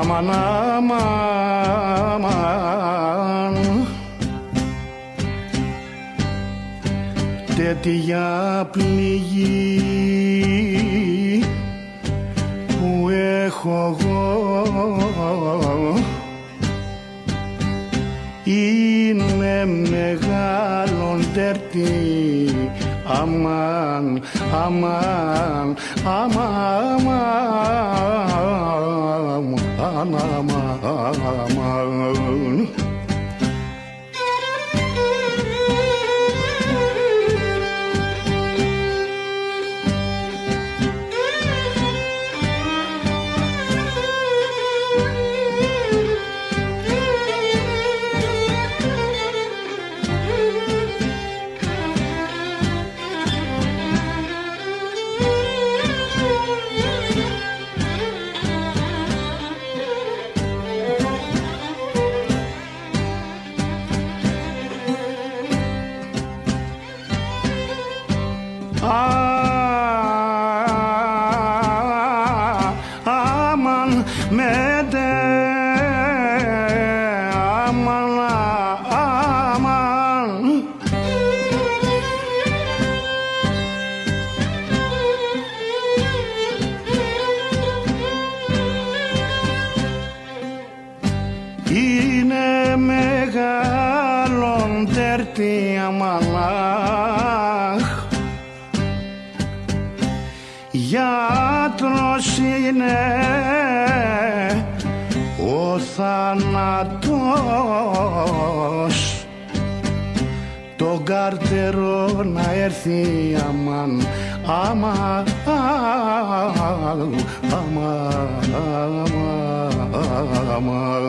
Αμαν, αμαν Τέτοια πληγή που έχω εγώ. Είναι μεγάλον τέρτη. Αμάν, αμάν, αμάν, αμάν, αμάν, Αμαν μέντε αμαν αμαν Είναι μεγάλον τέρτη αμαλάχ. Γιατρός είναι ο θάνατος. Τον καρτερό να έρθει αμάν αμάν αμάν αμάν αμάν